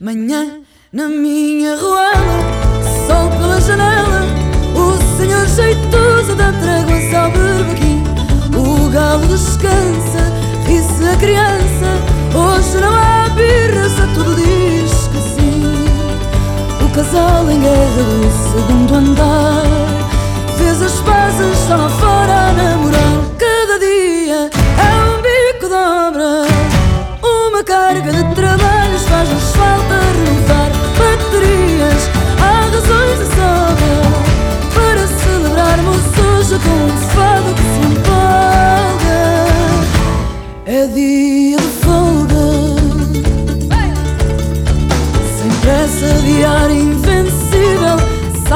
Manhã na minha ruela, sol pela janela, o senhor jeitoso dá tréguas ao berbequim. O galo descansa, ri-se a criança, hoje não há birra, se tudo diz que sim. O casal em guerra do segundo andar fez as pazes, está lá fora a namorar. Cada dia é um bico de obra, uma carga de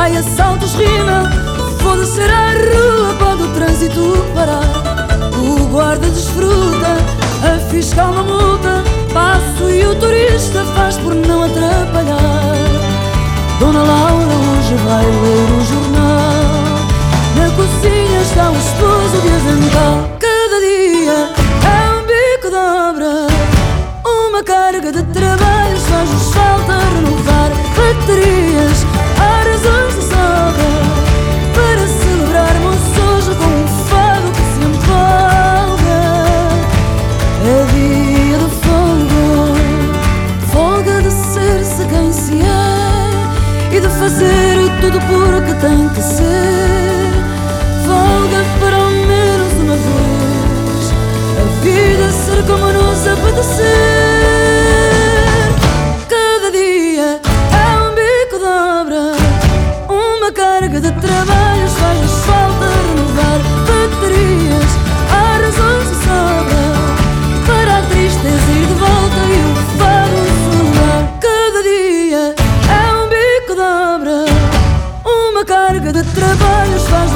Saia, saltos, rima, foda-se a rua, pode o trânsito parar. O guarda desfruta, a fiscal não multa, passo e o turista faz por não atrapalhar. Dona Laura hoje vai ler o jornal. Na cozinha está o esposo de avental. Cada dia é um bico de obra, uma carga de trabalhos faz-nos falta renovar baterias. fazer tudo por que tem que ser. Valga para ao menos uma vez a vida ser como nos apetecer. Cada dia é um bico de obra, uma carga de trabalhos faz-nos falta. uma carga de trabalhos faz